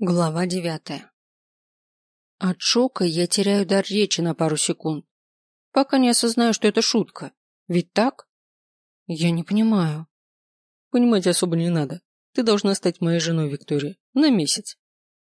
Глава девятая. От шока я теряю дар речи на пару секунд, пока не осознаю, что это шутка. Ведь так? Я не понимаю. Понимать особо не надо. Ты должна стать моей женой, Виктория, на месяц.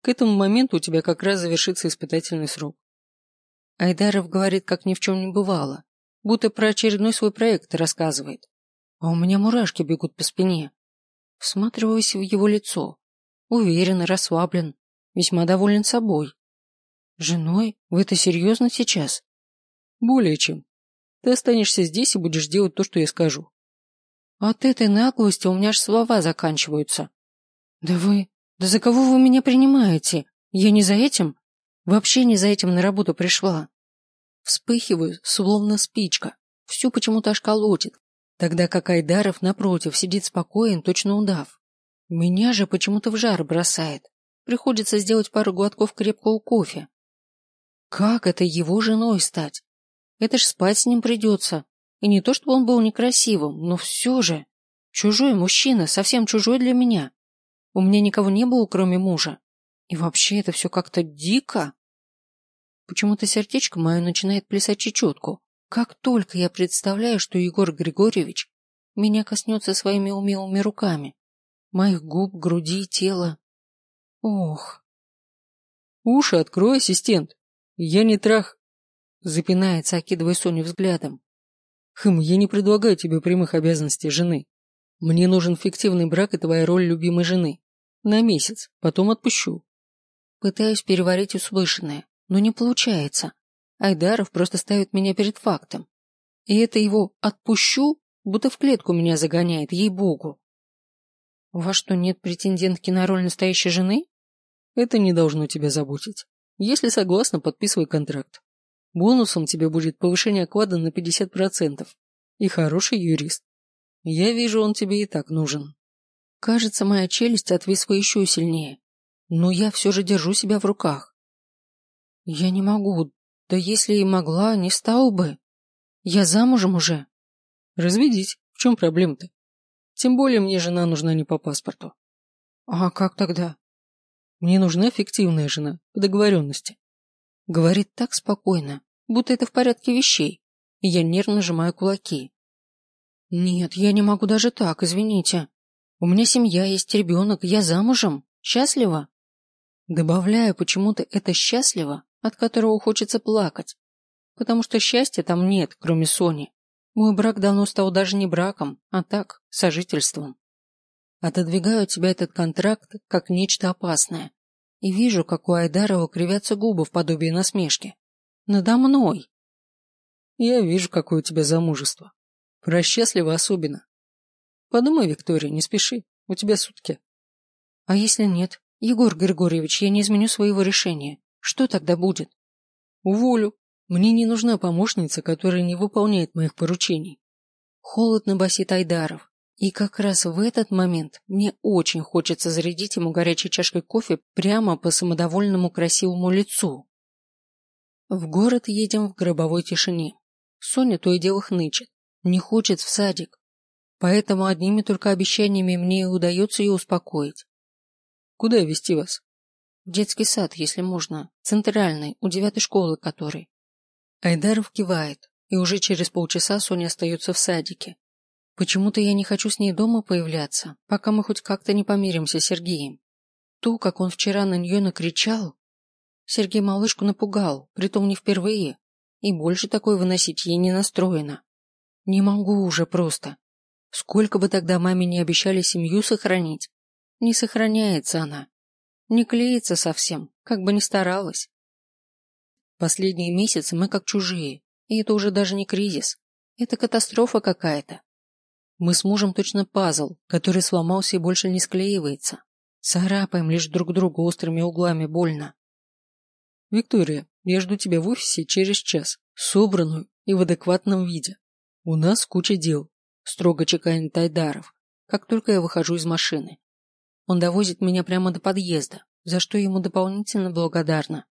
К этому моменту у тебя как раз завершится испытательный срок. Айдаров говорит, как ни в чем не бывало, будто про очередной свой проект рассказывает. А у меня мурашки бегут по спине. Всматриваюсь в его лицо Уверен и расслаблен, весьма доволен собой. Женой? Вы это серьезно сейчас? Более чем. Ты останешься здесь и будешь делать то, что я скажу. От этой наглости у меня аж слова заканчиваются. Да вы... Да за кого вы меня принимаете? Я не за этим? Вообще не за этим на работу пришла. Вспыхиваю, словно спичка. Всю почему-то аж колотит. Тогда как Айдаров, напротив, сидит спокоен, точно удав. Меня же почему-то в жар бросает. Приходится сделать пару глотков крепкого кофе. Как это его женой стать? Это ж спать с ним придется. И не то, чтобы он был некрасивым, но все же. Чужой мужчина, совсем чужой для меня. У меня никого не было, кроме мужа. И вообще это все как-то дико. Почему-то сердечко мое начинает плясать чечетку. Как только я представляю, что Егор Григорьевич меня коснется своими умелыми руками, моих губ, груди, тела. Ох. Уши открой, ассистент. Я не трах... Запинается, окидывая Соню взглядом. Хм, я не предлагаю тебе прямых обязанностей жены. Мне нужен фиктивный брак и твоя роль любимой жены. На месяц, потом отпущу. Пытаюсь переварить услышанное, но не получается. Айдаров просто ставит меня перед фактом. И это его «отпущу» будто в клетку меня загоняет, ей-богу. У вас что, нет претендентки на роль настоящей жены? Это не должно тебя заботить. Если согласна, подписывай контракт. Бонусом тебе будет повышение оклада на 50%. И хороший юрист. Я вижу, он тебе и так нужен. Кажется, моя челюсть отвисла еще сильнее. Но я все же держу себя в руках. Я не могу. Да если и могла, не стал бы. Я замужем уже. Разведись. В чем проблема-то? Тем более мне жена нужна не по паспорту. А как тогда? Мне нужна фиктивная жена, по договоренности. Говорит так спокойно, будто это в порядке вещей, и я нервно сжимаю кулаки. Нет, я не могу даже так, извините. У меня семья, есть ребенок, я замужем, счастлива. Добавляю почему-то это счастливо, от которого хочется плакать, потому что счастья там нет, кроме Сони. Мой брак давно стал даже не браком, а так, сожительством. Отодвигаю от себя этот контракт как нечто опасное. И вижу, как у Айдарова кривятся губы в подобии насмешки. Надо мной. Я вижу, какое у тебя замужество. Про счастливо особенно. Подумай, Виктория, не спеши. У тебя сутки. А если нет? Егор Григорьевич, я не изменю своего решения. Что тогда будет? Уволю. Мне не нужна помощница, которая не выполняет моих поручений. Холодно басит Айдаров. И как раз в этот момент мне очень хочется зарядить ему горячей чашкой кофе прямо по самодовольному красивому лицу. В город едем в гробовой тишине. Соня то и дело хнычет, не хочет в садик. Поэтому одними только обещаниями мне удается ее успокоить. Куда вести вас? В детский сад, если можно. Центральный, у девятой школы который. Айдаров кивает, и уже через полчаса Соня остается в садике. Почему-то я не хочу с ней дома появляться, пока мы хоть как-то не помиримся с Сергеем. То, как он вчера на нее накричал... Сергей малышку напугал, притом не впервые, и больше такой выносить ей не настроено. Не могу уже просто. Сколько бы тогда маме не обещали семью сохранить, не сохраняется она. Не клеится совсем, как бы ни старалась. Последние месяцы мы как чужие, и это уже даже не кризис. Это катастрофа какая-то. Мы с мужем точно пазл, который сломался и больше не склеивается. Царапаем лишь друг друга острыми углами больно. Виктория, я жду тебя в офисе через час, собранную и в адекватном виде. У нас куча дел, строго чеканит Айдаров, как только я выхожу из машины. Он довозит меня прямо до подъезда, за что ему дополнительно благодарна.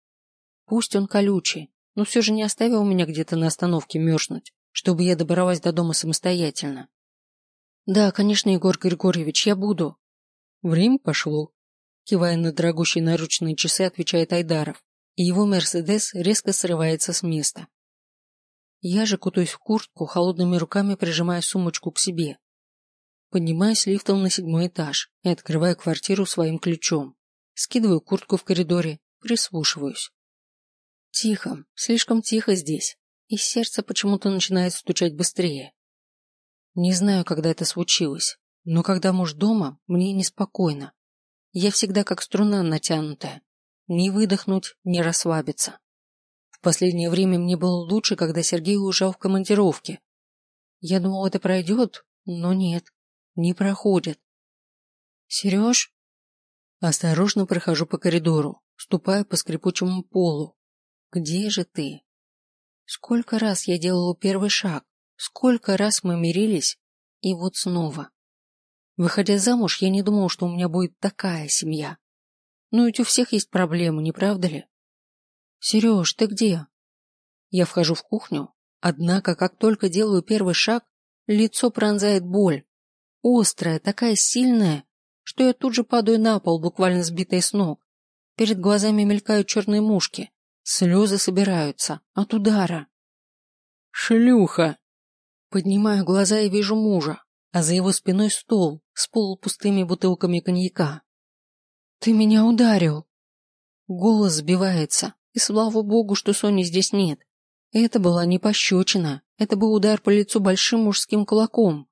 Пусть он колючий, но все же не оставил меня где-то на остановке мерзнуть, чтобы я добралась до дома самостоятельно. Да, конечно, Егор Григорьевич, я буду. Время пошло. кивая на дорогущие наручные часы, отвечает Айдаров, и его Мерседес резко срывается с места. Я же кутаюсь в куртку, холодными руками прижимая сумочку к себе. Поднимаюсь лифтом на седьмой этаж и открываю квартиру своим ключом. Скидываю куртку в коридоре, прислушиваюсь. Тихо, слишком тихо здесь, и сердце почему-то начинает стучать быстрее. Не знаю, когда это случилось, но когда муж дома, мне неспокойно. Я всегда как струна натянутая. Ни выдохнуть, ни расслабиться. В последнее время мне было лучше, когда Сергей уезжал в командировке. Я думал, это пройдет, но нет, не проходит. Сереж? Осторожно прохожу по коридору, ступая по скрипучему полу. Где же ты? Сколько раз я делала первый шаг, сколько раз мы мирились, и вот снова. Выходя замуж, я не думал, что у меня будет такая семья. Но ведь у всех есть проблемы, не правда ли? Сереж, ты где? Я вхожу в кухню, однако, как только делаю первый шаг, лицо пронзает боль. Острая, такая сильная, что я тут же падаю на пол, буквально сбитая с ног. Перед глазами мелькают черные мушки. Слезы собираются от удара. «Шлюха!» Поднимаю глаза и вижу мужа, а за его спиной стол с полупустыми бутылками коньяка. «Ты меня ударил!» Голос сбивается, и слава богу, что Сони здесь нет. Это была не пощечина, это был удар по лицу большим мужским кулаком.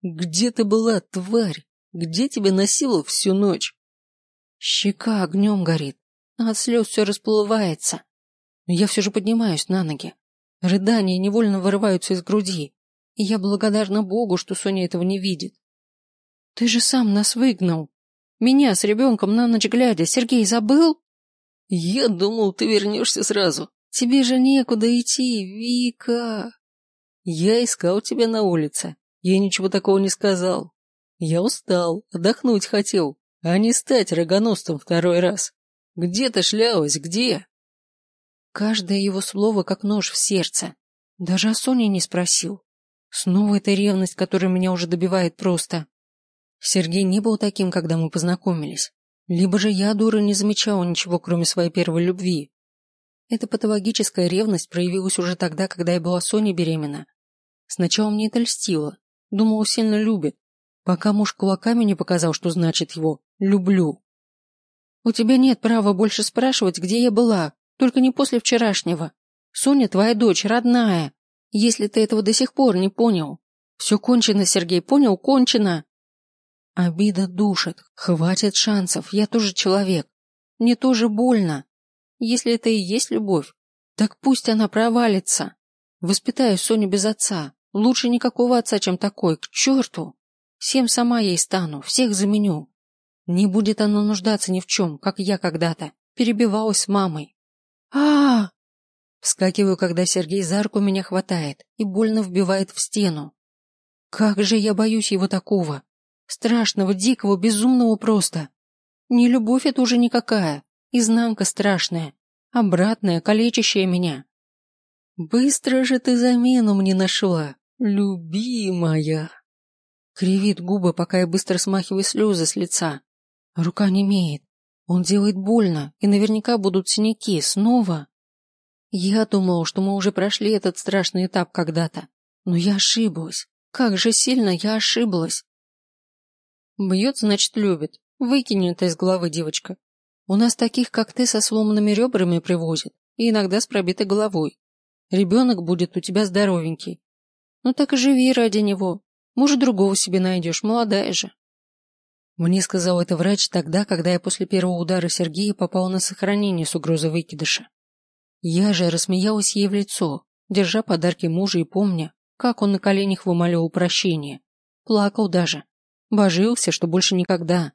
«Где ты была, тварь? Где тебя носило всю ночь?» Щека огнем горит, а от слез все расплывается. Но я все же поднимаюсь на ноги. Рыдания невольно вырываются из груди, и я благодарна Богу, что Соня этого не видит. Ты же сам нас выгнал. Меня с ребенком на ночь глядя, Сергей забыл? Я думал, ты вернешься сразу. Тебе же некуда идти, Вика. Я искал тебя на улице. Я ничего такого не сказал. Я устал, отдохнуть хотел, а не стать рогоносцем второй раз. Где ты шлялась, где? Каждое его слово как нож в сердце. Даже о Соне не спросил. Снова эта ревность, которая меня уже добивает просто. Сергей не был таким, когда мы познакомились. Либо же я, дура, не замечала ничего, кроме своей первой любви. Эта патологическая ревность проявилась уже тогда, когда я была Соней беременна. Сначала мне это льстило. Думала, сильно любит. Пока муж кулаками не показал, что значит его «люблю». У тебя нет права больше спрашивать, где я была, только не после вчерашнего. Соня твоя дочь, родная, если ты этого до сих пор не понял. Все кончено, Сергей, понял? Кончено. Обида душит. Хватит шансов, я тоже человек. Мне тоже больно. Если это и есть любовь, так пусть она провалится. Воспитаю Соню без отца. Лучше никакого отца, чем такой, к черту. Всем сама ей стану, всех заменю. Не будет она нуждаться ни в чем, как я когда-то. Перебивалась с мамой. а, Вскакиваю, когда Сергей за руку меня хватает и больно вбивает в стену. Как же я боюсь его такого. Страшного, дикого, безумного просто. Не любовь это уже никакая. Изнанка страшная. Обратная, калечащая меня. Быстро же ты замену мне нашла, любимая. Кривит губы, пока я быстро смахиваю слезы с лица. Рука не имеет. Он делает больно, и наверняка будут синяки снова. Я думал, что мы уже прошли этот страшный этап когда-то, но я ошиблась. Как же сильно я ошиблась. Бьет, значит, любит. Выкини это из головы, девочка. У нас таких, как ты, со сломанными ребрами привозят, и иногда с пробитой головой. Ребенок будет у тебя здоровенький. Ну так и живи ради него. Может, другого себе найдешь, молодая же. Мне сказал это врач тогда, когда я после первого удара Сергея попал на сохранение с угрозой выкидыша. Я же рассмеялась ей в лицо, держа подарки мужа и помня, как он на коленях вымаливал прощение. Плакал даже. Божился, что больше никогда,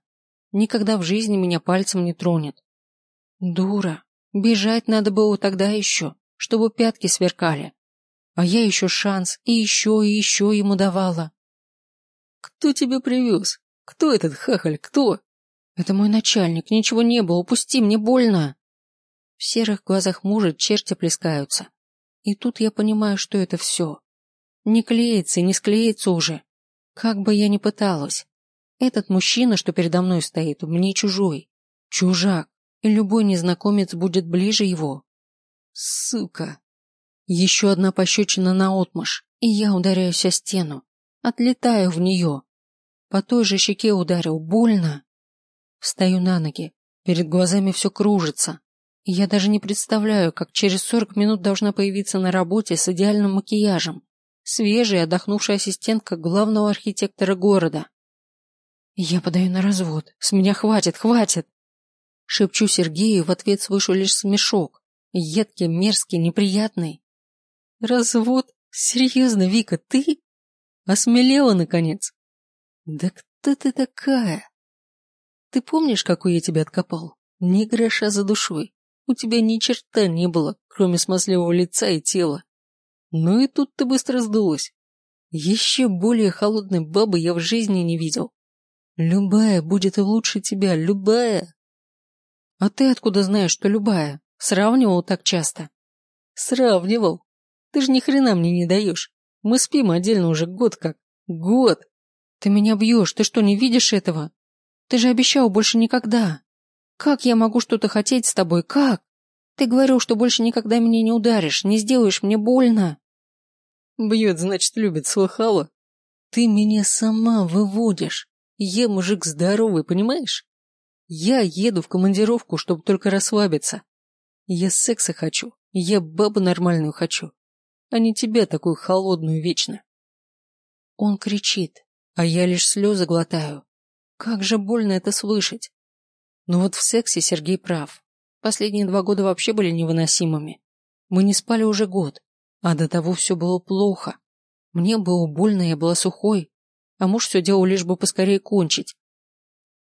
никогда в жизни меня пальцем не тронет. Дура. Бежать надо было тогда еще, чтобы пятки сверкали. А я еще шанс, и еще, и еще ему давала. Кто тебя привез? Кто этот хахаль? Кто? Это мой начальник, ничего не было, упусти, мне больно. В серых глазах мужа черти плескаются. И тут я понимаю, что это все. Не клеится и не склеится уже. Как бы я ни пыталась. Этот мужчина, что передо мной стоит, мне чужой. Чужак. И любой незнакомец будет ближе его. Сука. Еще одна пощечина на отмаш, и я ударяюсь о стену. Отлетаю в нее. По той же щеке ударил. Больно. Встаю на ноги. Перед глазами все кружится. Я даже не представляю, как через сорок минут должна появиться на работе с идеальным макияжем. Свежая, отдохнувшая ассистентка главного архитектора города. Я подаю на развод. С меня хватит, хватит. Шепчу Сергею, в ответ слышу лишь смешок. Едкий, мерзкий, неприятный. Развод? Серьезно, Вика, ты? Осмелела, наконец. Да кто ты такая? Ты помнишь, какой я тебя откопал? Ни гроша за душой. У тебя ни черта не было, кроме смазливого лица и тела. Ну и тут ты быстро сдулась. Еще более холодной бабы я в жизни не видел. Любая будет и лучше тебя, любая. А ты откуда знаешь, что любая? Сравнивал так часто? Сравнивал. Ты же ни хрена мне не даешь. Мы спим отдельно уже год как. Год. Ты меня бьешь, ты что, не видишь этого? Ты же обещал больше никогда. Как я могу что-то хотеть с тобой, как? Ты говорил, что больше никогда меня не ударишь, не сделаешь мне больно. Бьет, значит, любит, слыхала? Ты меня сама выводишь. Я мужик здоровый, понимаешь? Я еду в командировку, чтобы только расслабиться. Я секса хочу, я бабу нормальную хочу, а не тебя такую холодную вечно. Он кричит, а я лишь слезы глотаю. Как же больно это слышать. Но вот в сексе Сергей прав. Последние два года вообще были невыносимыми. Мы не спали уже год, а до того все было плохо. Мне было больно, я была сухой, а муж все делал лишь бы поскорее кончить.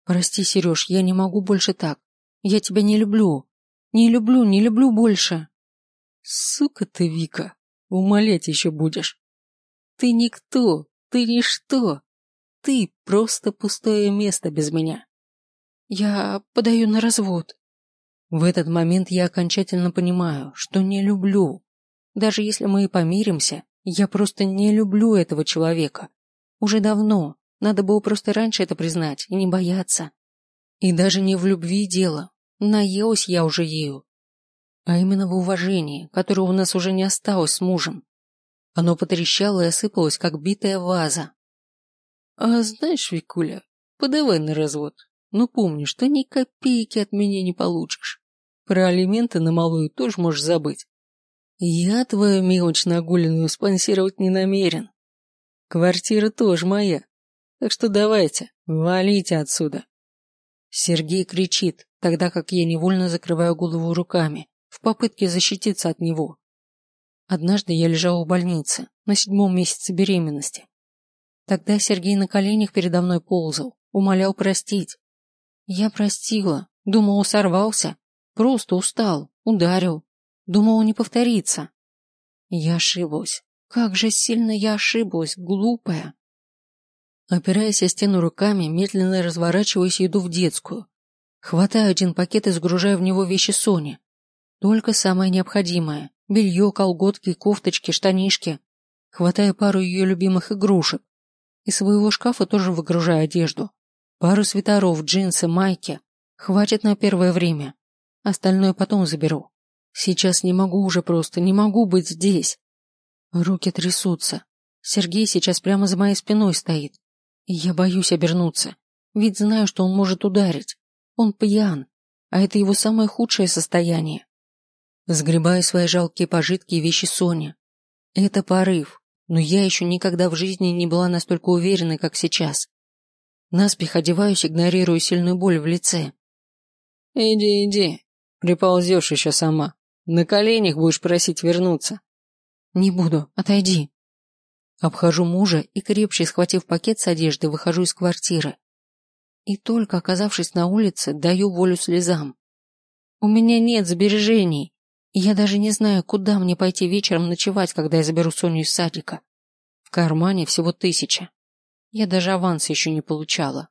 Прости, Сереж, я не могу больше так. Я тебя не люблю. Не люблю, не люблю больше. Сука ты, Вика, умолять еще будешь. Ты никто, ты ничто. Ты просто пустое место без меня. Я подаю на развод. В этот момент я окончательно понимаю, что не люблю. Даже если мы и помиримся, я просто не люблю этого человека. Уже давно, надо было просто раньше это признать и не бояться. И даже не в любви дело. Наелась я уже ею. А именно в уважении, которого у нас уже не осталось с мужем. Оно потрещало и осыпалось, как битая ваза. А знаешь, Викуля, подавай на развод. Но помни, что ни копейки от меня не получишь. Про алименты на малую тоже можешь забыть. Я твою мелочь нагуленную спонсировать не намерен. Квартира тоже моя, так что давайте, валите отсюда. Сергей кричит, тогда как я невольно закрываю голову руками, в попытке защититься от него. Однажды я лежала в больнице, на седьмом месяце беременности. Тогда Сергей на коленях передо мной ползал, умолял простить. Я простила, думала, сорвался, просто устал, ударил, думала, не повторится. Я ошиблась. Как же сильно я ошиблась, глупая. Опираясь о стену руками, медленно разворачиваюсь и иду в детскую. Хватаю один пакет и загружаю в него вещи Сони. Только самое необходимое. Белье, колготки, кофточки, штанишки. Хватаю пару ее любимых игрушек. Из своего шкафа тоже выгружаю одежду. Пару свитеров, джинсы, майки. Хватит на первое время. Остальное потом заберу. Сейчас не могу уже просто, не могу быть здесь. Руки трясутся. Сергей сейчас прямо за моей спиной стоит. И я боюсь обернуться, ведь знаю, что он может ударить. Он пьян, а это его самое худшее состояние. Сгребаю свои жалкие пожитки и вещи Сони. Это порыв, но я еще никогда в жизни не была настолько уверенной, как сейчас. Наспех одеваюсь, игнорируя сильную боль в лице. «Иди, иди, приползешь еще сама. На коленях будешь просить вернуться». «Не буду, отойди». Обхожу мужа и, крепче схватив пакет с одеждой, выхожу из квартиры. И только оказавшись на улице, даю волю слезам. У меня нет сбережений, я даже не знаю, куда мне пойти вечером ночевать, когда я заберу Соню из садика. В кармане всего тысяча. Я даже аванс еще не получала.